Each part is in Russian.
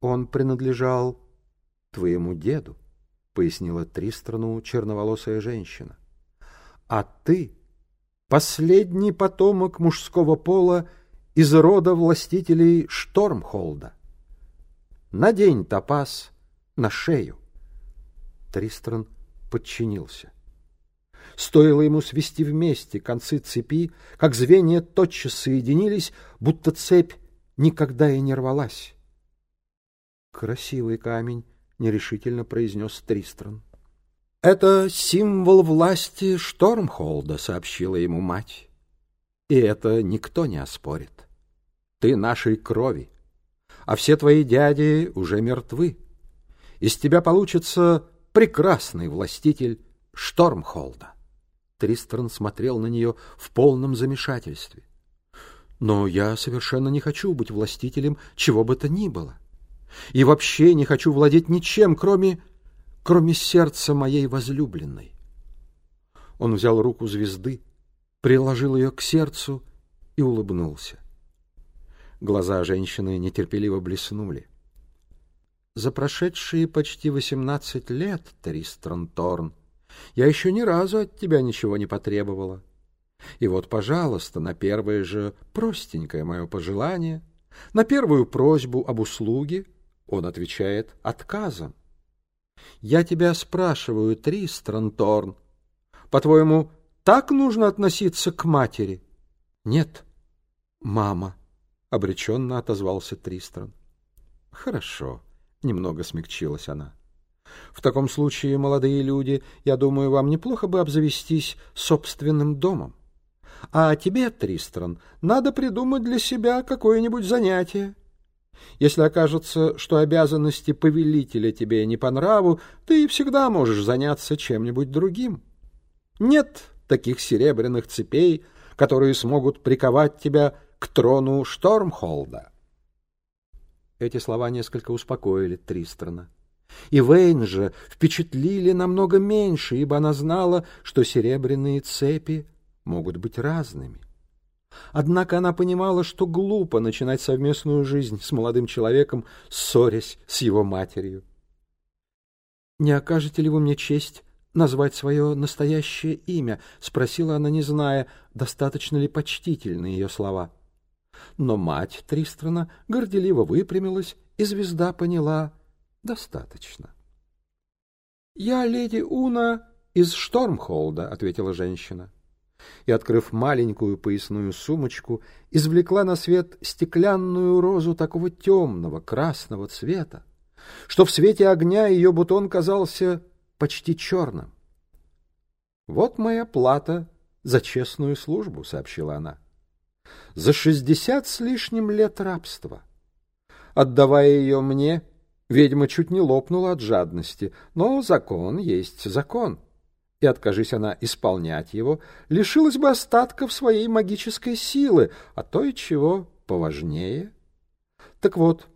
Он принадлежал твоему деду, пояснила Тристрану черноволосая женщина. А ты последний потомок мужского пола из рода властителей Штормхолда. Надень топаз на шею. Тристран подчинился. Стоило ему свести вместе концы цепи, как звенья тотчас соединились, будто цепь никогда и не рвалась. «Красивый камень», — нерешительно произнес Тристран. «Это символ власти Штормхолда», — сообщила ему мать. «И это никто не оспорит. Ты нашей крови, а все твои дяди уже мертвы. Из тебя получится прекрасный властитель Штормхолда». Тристран смотрел на нее в полном замешательстве. «Но я совершенно не хочу быть властителем чего бы то ни было. И вообще не хочу владеть ничем, кроме, кроме сердца моей возлюбленной». Он взял руку звезды, приложил ее к сердцу и улыбнулся. Глаза женщины нетерпеливо блеснули. «За прошедшие почти восемнадцать лет, Тристран Торн, — я еще ни разу от тебя ничего не потребовала. И вот, пожалуйста, на первое же простенькое мое пожелание, на первую просьбу об услуге он отвечает отказом. Я тебя спрашиваю, Тристран Торн, по-твоему, так нужно относиться к матери? Нет, мама, — обреченно отозвался Тристран. Хорошо, — немного смягчилась она. В таком случае, молодые люди, я думаю, вам неплохо бы обзавестись собственным домом. А тебе, Тристран, надо придумать для себя какое-нибудь занятие. Если окажется, что обязанности повелителя тебе не по нраву, ты всегда можешь заняться чем-нибудь другим. Нет таких серебряных цепей, которые смогут приковать тебя к трону Штормхолда. Эти слова несколько успокоили Тристрана. И Вейн же впечатлили намного меньше, ибо она знала, что серебряные цепи могут быть разными. Однако она понимала, что глупо начинать совместную жизнь с молодым человеком, ссорясь с его матерью. «Не окажете ли вы мне честь назвать свое настоящее имя?» — спросила она, не зная, достаточно ли почтительны ее слова. Но мать Тристрана горделиво выпрямилась, и звезда поняла — Достаточно. Я леди Уна из Штормхолда, ответила женщина. И, открыв маленькую поясную сумочку, извлекла на свет стеклянную розу такого темного красного цвета, что в свете огня ее бутон казался почти черным. «Вот моя плата за честную службу», — сообщила она. «За шестьдесят с лишним лет рабства. Отдавая ее мне, — Ведьма чуть не лопнула от жадности, но закон есть закон. И, откажись она исполнять его, лишилась бы остатков своей магической силы, а то и чего поважнее. Так вот,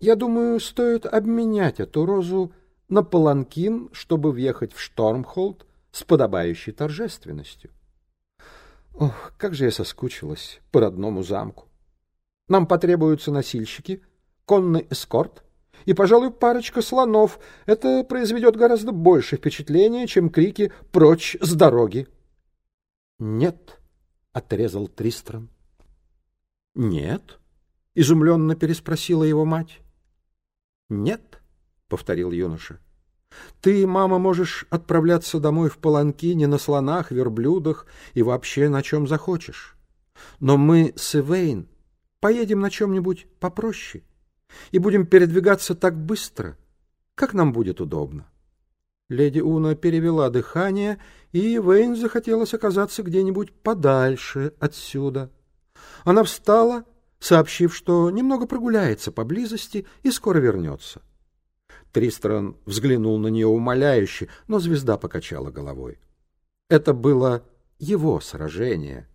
я думаю, стоит обменять эту розу на паланкин, чтобы въехать в Штормхолд с подобающей торжественностью. Ох, как же я соскучилась по родному замку. Нам потребуются носильщики, конный эскорт — и, пожалуй, парочка слонов. Это произведет гораздо больше впечатления, чем крики «Прочь с дороги!» «Нет», — отрезал Тристран. «Нет?» — изумленно переспросила его мать. «Нет», — повторил юноша. «Ты, мама, можешь отправляться домой в паланкине на слонах, верблюдах и вообще на чем захочешь. Но мы с Эвейн поедем на чем-нибудь попроще и будем передвигаться так быстро, как нам будет удобно. Леди Уна перевела дыхание, и Вейн захотелось оказаться где-нибудь подальше отсюда. Она встала, сообщив, что немного прогуляется поблизости и скоро вернется. Тристран взглянул на нее умоляюще, но звезда покачала головой. Это было его сражение,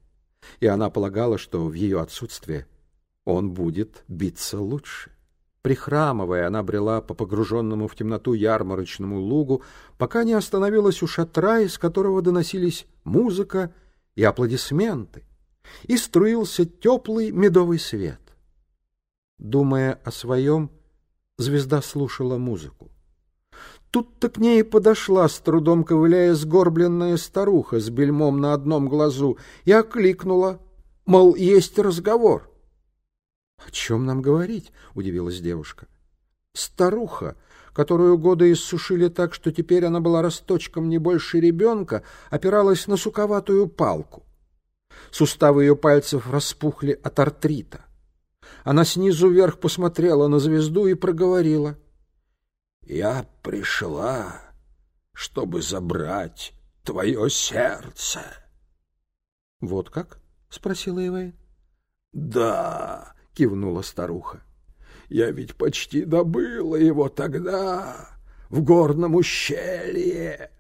и она полагала, что в ее отсутствие он будет биться лучше. Прихрамывая, она брела по погруженному в темноту ярмарочному лугу, пока не остановилась у шатра, из которого доносились музыка и аплодисменты, и струился теплый медовый свет. Думая о своем, Звезда слушала музыку. Тут-то к ней подошла, с трудом ковыляя, сгорбленная старуха с бельмом на одном глазу и окликнула, мол, есть разговор. — О чем нам говорить? — удивилась девушка. Старуха, которую годы иссушили так, что теперь она была росточком не больше ребенка, опиралась на суковатую палку. Суставы ее пальцев распухли от артрита. Она снизу вверх посмотрела на звезду и проговорила. «Я пришла, чтобы забрать твое сердце». «Вот как?» — спросила Ивейн. «Да», — кивнула старуха. «Я ведь почти добыла его тогда, в горном ущелье».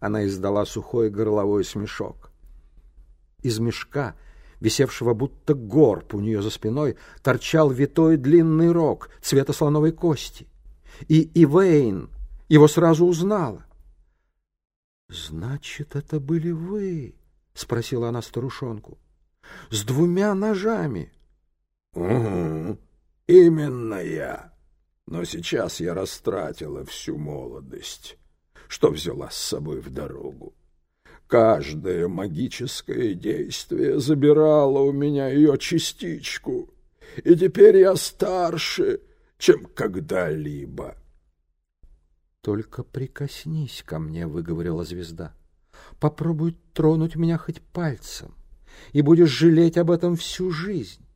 Она издала сухой горловой смешок. Из мешка висевшего будто горб у нее за спиной, торчал витой длинный рог цвета слоновой кости. И Ивейн его сразу узнала. — Значит, это были вы? — спросила она старушонку. — С двумя ножами. — Угу, именно я. Но сейчас я растратила всю молодость, что взяла с собой в дорогу. Каждое магическое действие забирало у меня ее частичку, и теперь я старше, чем когда-либо. — Только прикоснись ко мне, — выговорила звезда. — Попробуй тронуть меня хоть пальцем, и будешь жалеть об этом всю жизнь. —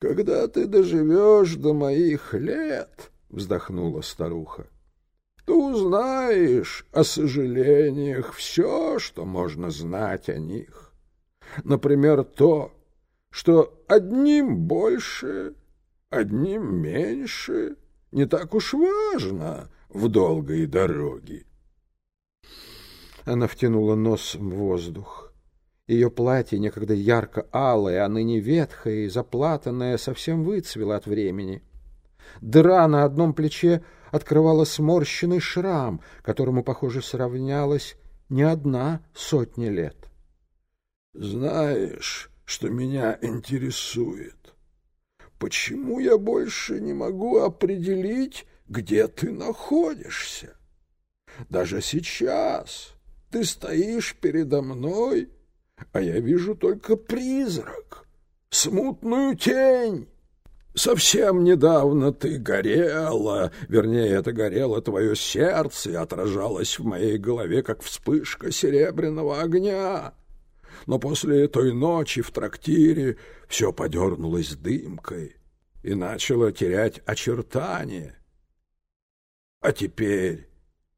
Когда ты доживешь до моих лет, — вздохнула старуха, — ты узнаешь о сожалениях все, что можно знать о них. Например, то, что одним больше, одним меньше не так уж важно в долгой дороге. Она втянула нос в воздух. Ее платье, некогда ярко-алое, а ныне ветхое и заплатанное, совсем выцвело от времени. Дыра на одном плече открывала сморщенный шрам, которому, похоже, сравнялась не одна сотня лет. — Знаешь, что меня интересует? Почему я больше не могу определить, где ты находишься? Даже сейчас ты стоишь передо мной, а я вижу только призрак, смутную тень. Совсем недавно ты горела, вернее, это горело твое сердце и отражалось в моей голове, как вспышка серебряного огня. Но после той ночи в трактире все подернулось дымкой и начало терять очертания. А теперь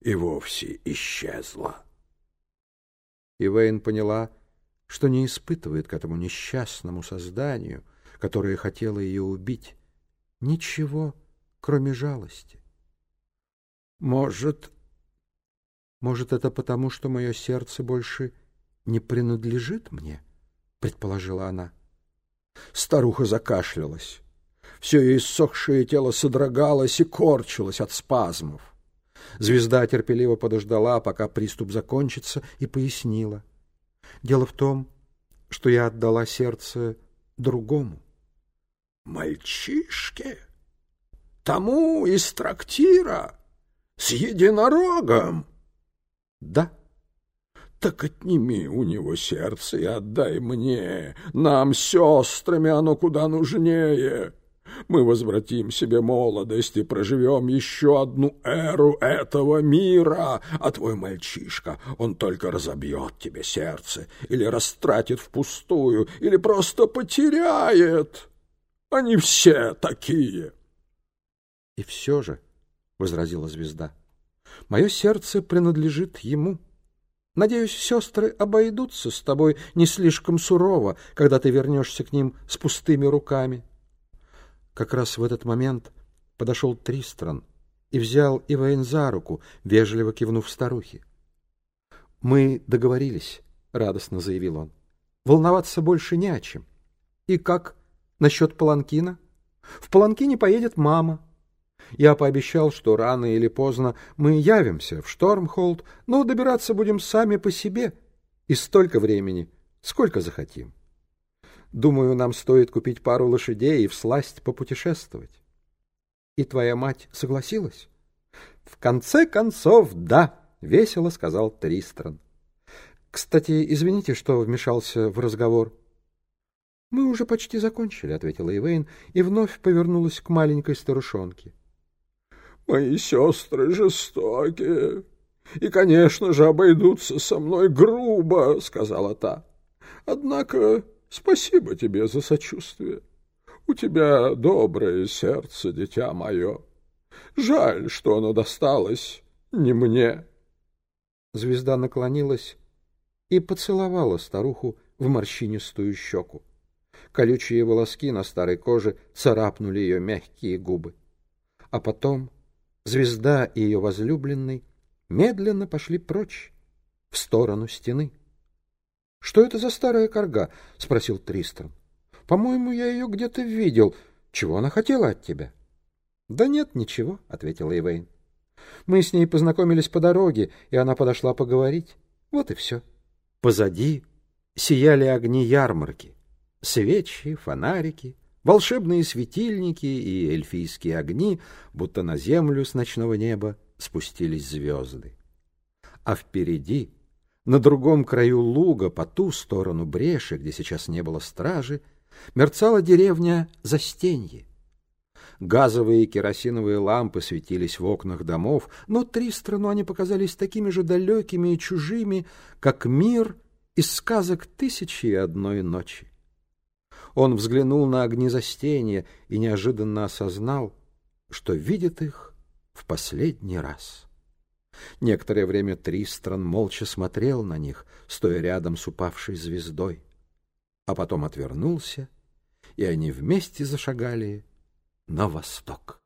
и вовсе исчезла. Ивейн поняла, что не испытывает к этому несчастному созданию — которая хотела ее убить, ничего, кроме жалости. Может, может, это потому, что мое сердце больше не принадлежит мне, предположила она. Старуха закашлялась. Все ее иссохшее тело содрогалось и корчилось от спазмов. Звезда терпеливо подождала, пока приступ закончится, и пояснила. Дело в том, что я отдала сердце другому. Мальчишке? Тому из трактира? С единорогом? Да. Так отними у него сердце и отдай мне. Нам, сестрами, оно куда нужнее. Мы возвратим себе молодость и проживем еще одну эру этого мира, а твой мальчишка, он только разобьет тебе сердце или растратит впустую, или просто потеряет». Они все такие. — И все же, — возразила звезда, — мое сердце принадлежит ему. Надеюсь, сестры обойдутся с тобой не слишком сурово, когда ты вернешься к ним с пустыми руками. Как раз в этот момент подошел Тристран и взял Ивейн за руку, вежливо кивнув старухе. — Мы договорились, — радостно заявил он. — Волноваться больше не о чем. И как Насчет Паланкина? В Паланкине поедет мама. Я пообещал, что рано или поздно мы явимся в Штормхолд, но добираться будем сами по себе. И столько времени, сколько захотим. Думаю, нам стоит купить пару лошадей и всласть попутешествовать. И твоя мать согласилась? В конце концов, да, весело сказал Тристран. Кстати, извините, что вмешался в разговор. Мы уже почти закончили, ответила Ивейн и вновь повернулась к маленькой старушонке. Мои сестры жестокие и, конечно же, обойдутся со мной грубо, сказала та. Однако спасибо тебе за сочувствие. У тебя доброе сердце, дитя мое. Жаль, что оно досталось не мне. Звезда наклонилась и поцеловала старуху в морщинистую щеку. Колючие волоски на старой коже царапнули ее мягкие губы. А потом звезда и ее возлюбленный медленно пошли прочь, в сторону стены. — Что это за старая корга? — спросил Тристран. — По-моему, я ее где-то видел. Чего она хотела от тебя? — Да нет, ничего, — ответила Ивейн. Мы с ней познакомились по дороге, и она подошла поговорить. Вот и все. Позади сияли огни ярмарки. Свечи, фонарики, волшебные светильники и эльфийские огни, будто на землю с ночного неба спустились звезды. А впереди, на другом краю луга, по ту сторону бреши, где сейчас не было стражи, мерцала деревня Застенье. Газовые и керосиновые лампы светились в окнах домов, но Тристрану они показались такими же далекими и чужими, как мир из сказок «Тысячи и одной ночи». Он взглянул на огни застенья и неожиданно осознал, что видит их в последний раз. Некоторое время Тристран молча смотрел на них, стоя рядом с упавшей звездой, а потом отвернулся, и они вместе зашагали на восток.